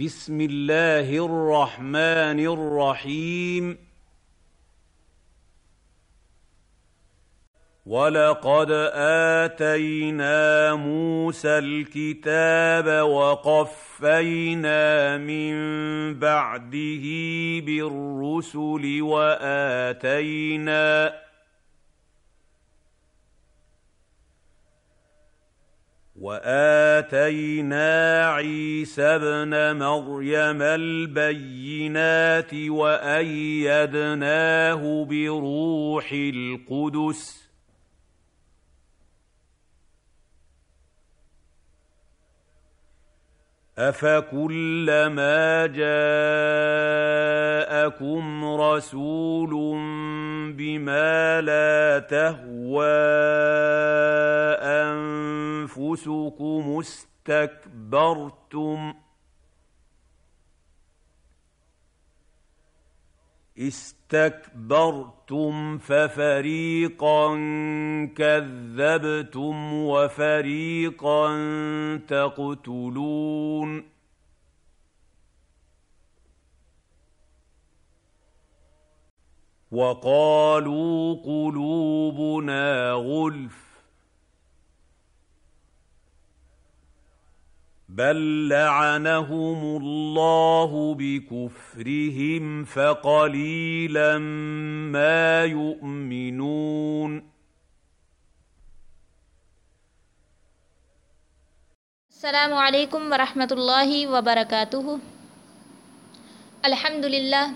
بسم الله الرحمن الرحيم ولقد اتينا موسى الكتاب وقفينا من بعده بالرسل واتينا واتينا عيسى ابن مريم البينات وايدناه بروح القدس افكلما جاءكم رسول بما لا تهوى انفسكم استكبرتم. استكبرتم ففريقا كذبتم وفريقا تقتلون. وقالوا قلوبنا غلف. بل لعنهم الله بكفرهم فقليلا ما يؤمنون السلام علیکم ورحمۃ اللہ وبرکاتہ الحمد للہ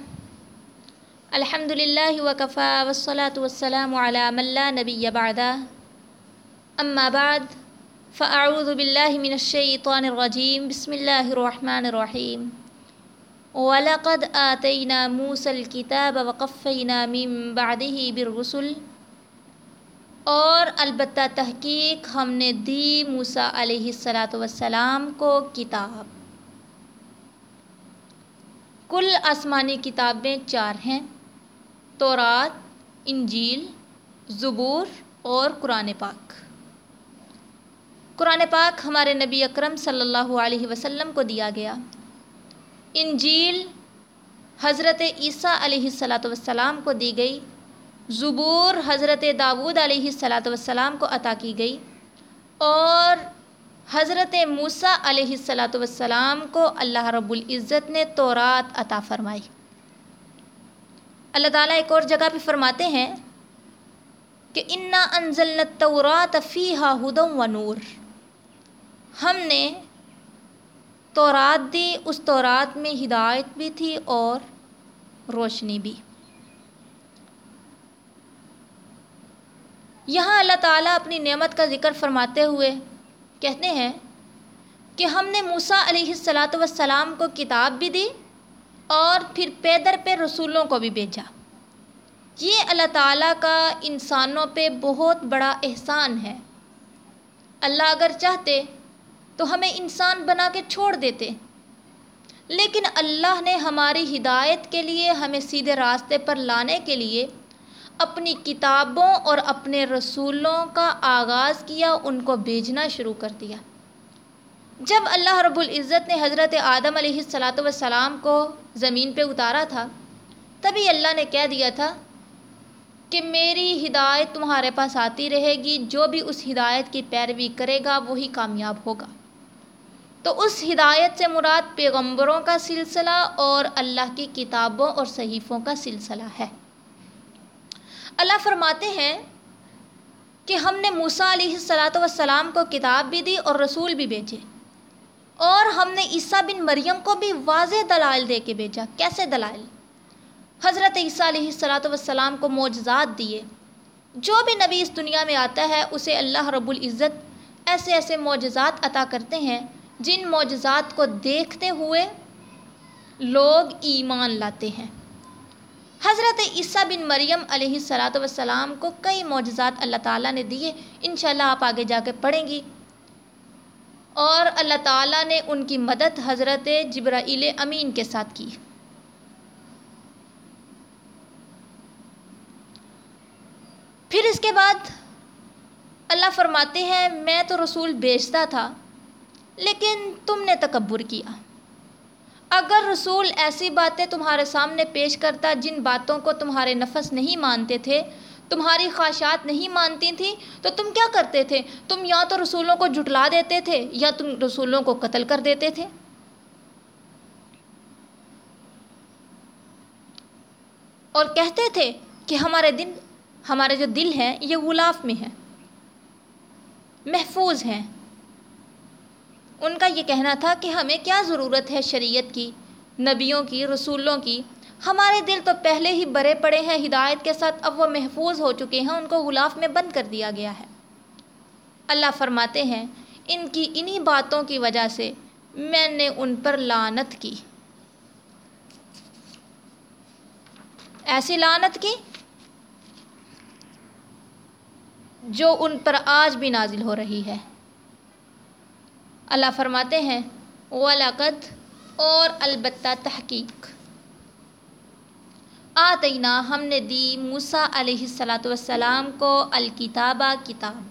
الحمد للہ وکفا والصلاة والسلام علی من لا نبی بعدہ اما بعد فاعوذ باللہ من الشیطان الرجیم بسم اللہ الرحمن الرحیم وَلَقَدْ آتَيْنَا مُوسَى الْكِتَابَ وَقَفَّيْنَا مِن بَعْدِهِ بِالرُّسُلِ. اور البتہ تحقیق ہم نے دی موسیٰ علیہ الصلاۃ والسلام کو کتاب. کل آسمانی کتابیں چار ہیں تورات، انجیل، زبور اور قرآن پاک. قرآن پاک ہمارے نبی اکرم صلی اللہ علیہ وسلم کو دیا گیا۔ انجیل حضرت عیسیٰ علیہ الصلاۃ والسلام کو دی گئی۔ زبور حضرت داود علیہ الصلاۃ والسلام کو عطا کی گئی۔ اور حضرت موسیٰ علیہ الصلاۃ والسلام کو اللہ رب العزت نے تورات عطا فرمائی۔ اللہ تعالیٰ ایک اور جگہ پہ فرماتے ہیں کہ انا انزلنا التورات فیہا ہدم و نور ہم نے تورات دی، اس تورات میں ہدایت بھی تھی اور روشنی بھی۔ یہاں اللہ تعالیٰ اپنی نعمت کا ذکر فرماتے ہوئے کہتے ہیں کہ ہم نے موسیٰ علیہ الصلاۃ والسلام کو کتاب بھی دی اور پھر پیدر پہ رسولوں کو بھی بھیجا۔ یہ اللہ تعالیٰ کا انسانوں پہ بہت بڑا احسان ہے۔ اللہ اگر چاہتے تو ہمیں انسان بنا کے چھوڑ دیتے۔ لیکن اللہ نے ہماری ہدایت کے لیے ہمیں سیدھے راستے پر لانے کے لیے اپنی کتابوں اور اپنے رسولوں کا آغاز کیا، ان کو بھیجنا شروع کر دیا۔ جب اللہ رب العزت نے حضرت آدم علیہ الصلاۃ والسلام کو زمین پہ اتارا تھا، تبھی اللہ نے کہہ دیا تھا کہ میری ہدایت تمہارے پاس آتی رہے گی، جو بھی اس ہدایت کی پیروی کرے گا، وہی کامیاب ہوگا۔ تو اس ہدایت سے مراد پیغمبروں کا سلسلہ اور اللہ کی کتابوں اور صحیفوں کا سلسلہ ہے۔ اللہ فرماتے ہیں کہ ہم نے موسیٰ علیہ الصلاۃ والسلام کو کتاب بھی دی اور رسول بھی بھیجے۔ اور ہم نے عیسیٰ بن مریم کو بھی واضح دلائل دے کے بھیجا۔ کیسے دلائل؟ حضرت عیسیٰ علیہ الصلاۃ والسلام کو معجزات دیے۔ جو بھی نبی اس دنیا میں آتا ہے، اسے اللہ رب العزت ایسے ایسے معجزات عطا کرتے ہیں جن معجزات کو دیکھتے ہوئے لوگ ایمان لاتے ہیں۔ حضرت عیسیٰ بن مریم علیہ السلاۃ والسلام کو کئی معجزات اللہ تعالیٰ نے دیے، انشاءاللہ آپ آگے جا کے پڑھیں گی۔ اور اللہ تعالیٰ نے ان کی مدد حضرت جبرائیل امین کے ساتھ کی۔ پھر اس کے بعد اللہ فرماتے ہیں، میں تو رسول بیچتا تھا۔ لیکن تم نے تکبر کیا۔ اگر رسول ایسی باتیں تمہارے سامنے پیش کرتا جن باتوں کو تمہارے نفس نہیں مانتے تھے، تمہاری خواہشات نہیں مانتی تھیں، تو تم کیا کرتے تھے؟ تم یا تو رسولوں کو جھٹلا دیتے تھے یا تم رسولوں کو قتل کر دیتے تھے۔ اور کہتے تھے کہ ہمارے دن، ہمارے جو دل ہیں، یہ غلاف میں ہیں، محفوظ ہیں۔ ان کا یہ کہنا تھا کہ ہمیں کیا ضرورت ہے شریعت کی، نبیوں کی، رسولوں کی۔ ہمارے دل تو پہلے ہی برے پڑے ہیں، ہدایت کے ساتھ اب وہ محفوظ ہو چکے ہیں، ان کو غلاف میں بند کر دیا گیا ہے۔ اللہ فرماتے ہیں، ان کی انہی باتوں کی وجہ سے میں نے ان پر لانت کی۔ ایسی لانت کی؟ جو ان پر آج بھی نازل ہو رہی ہے۔ اللہ فرماتے ہیں ولاقت اور البتہ تحقیق۔ آتینہ ہم نے دی موسیٰ علیہ السلاۃ والسلام کو الکتابہ کتاب۔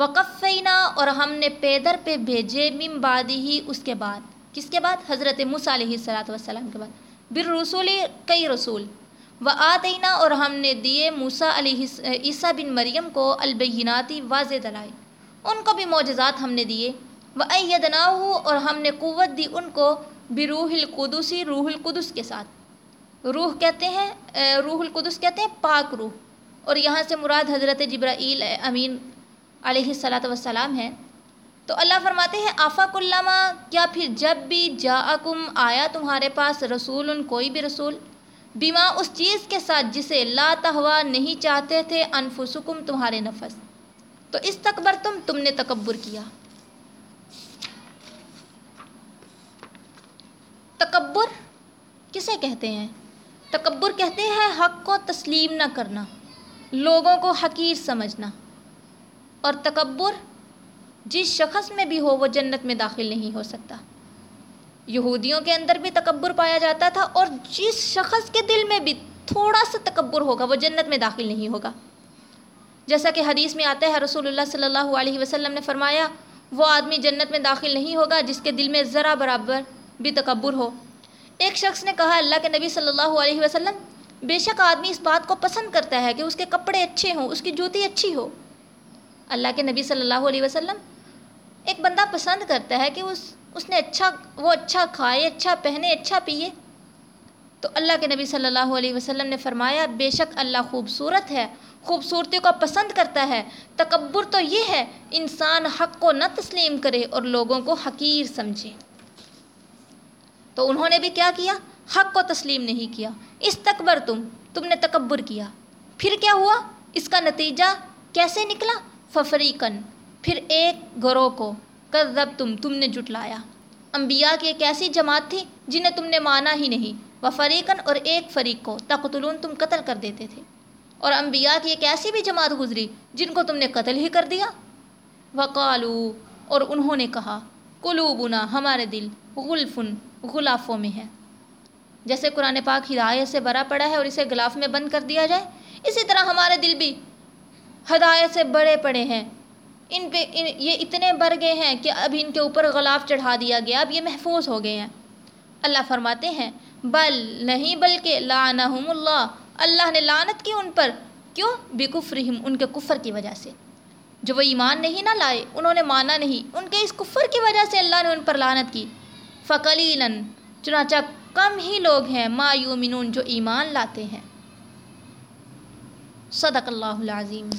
وقفینہ اور ہم نے پیدر پہ بھیجے مم بادی ہی اس کے بعد۔ کس کے بعد؟ حضرت موسیٰ علیہ السلاۃ والسلام کے بعد۔ بالرسول، کئی رسول۔ و آتینہ اور ہم نے دیے موسیٰ علیہ عیسیٰ بن مریم کو البیناتی واضح دلائی ان کو بھی معجزات ہم نے دیے۔ و اور ہم نے قوت دی ان کو بروح القدسی روح القدس کے ساتھ۔ روح کہتے ہیں روح القدس کہتے ہیں پاک روح۔ اور یہاں سے مراد حضرت جبرائیل امین علیہ الصلاۃ والسلام ہے تو اللہ فرماتے ہیں آفاق علامہ کیا پھر جب بھی جا آیا تمہارے پاس رسول ان کوئی بھی رسول؟ بیما اس چیز کے ساتھ جسے لا تہوا نہیں چاہتے تھے، انفسکم، تمہارے نفس۔ تو اس تکبر تم تم نے تکبر کیا۔ تکبر کسے کہتے ہیں؟ تکبر کہتے ہیں حق کو تسلیم نہ کرنا، لوگوں کو حقیر سمجھنا۔ اور تکبر جس شخص میں بھی ہو وہ جنت میں داخل نہیں ہو سکتا۔ یہودیوں کے اندر بھی تکبر پایا جاتا تھا اور جس شخص کے دل میں بھی تھوڑا سا تکبر ہوگا وہ جنت میں داخل نہیں ہوگا۔ جیسا کہ حدیث میں آتا ہے، رسول اللہ صلی اللہ علیہ وسلم نے فرمایا، وہ آدمی جنت میں داخل نہیں ہوگا جس کے دل میں ذرا برابر بھی تکبر ہو۔ ایک شخص نے کہا، اللہ کے نبی صلی اللہ علیہ وسلم، بے شک آدمی اس بات کو پسند کرتا ہے کہ اس کے کپڑے اچھے ہوں، اس کی جوتی اچھی ہو۔ اللہ کے نبی صلی اللہ علیہ وسلم ایک بندہ پسند کرتا ہے کہ اس اس نے اچھا وہ اچھا کھائے اچھا پہنے اچھا پیے۔ تو اللہ کے نبی صلی اللہ علیہ وسلم نے فرمایا، بے شک اللہ خوبصورت ہے، خوبصورتی کو پسند کرتا ہے۔ تکبر تو یہ ہے، انسان حق کو نہ تسلیم کرے اور لوگوں کو حقیر سمجھے۔ تو انہوں نے بھی کیا کیا؟ حق کو تسلیم نہیں کیا۔ اس تکبر تم تم نے تکبر کیا۔ پھر کیا ہوا؟ اس کا نتیجہ کیسے نکلا؟ ففریقن پھر ایک گروہ کو کذب تم تم نے جٹلایا انبیاء کی ایک ایسی جماعت تھی جنہیں تم نے مانا ہی نہیں۔ و فریقن اور ایک فریق کو تقتلون تم قتل کر دیتے تھے۔ اور انبیاء کی ایک ایسی بھی جماعت گزری جن کو تم نے قتل ہی کر دیا۔ وقالو، اور انہوں نے کہا، قلوبنا، ہمارے دل، غلفن۔ غلافوں میں ہے۔ جیسے قرآن پاک ہدایت سے بڑا پڑا ہے اور اسے غلاف میں بند کر دیا جائے، اسی طرح ہمارے دل بھی ہدایت سے بڑے پڑے ہیں۔ ان پہ، ان، یہ اتنے بر گئے ہیں کہ اب ان کے اوپر غلاف چڑھا دیا گیا، اب یہ محفوظ ہو گئے ہیں۔ اللہ فرماتے ہیں، بل نہیں بلکہ لعنہم اللہ۔ اللہ نے لعنت کی ان پر۔ کیوں؟ بکفرہم، ان کے کفر کی وجہ سے۔ جو وہ ایمان نہیں نہ لائے، انہوں نے مانا نہیں۔ ان کے اس کفر کی وجہ سے اللہ نے ان پر لعنت کی۔ فقلیلاً، چنانچہ کم ہی لوگ ہیں ما یومنون جو ایمان لاتے ہیں۔ صدق اللہ العظیم۔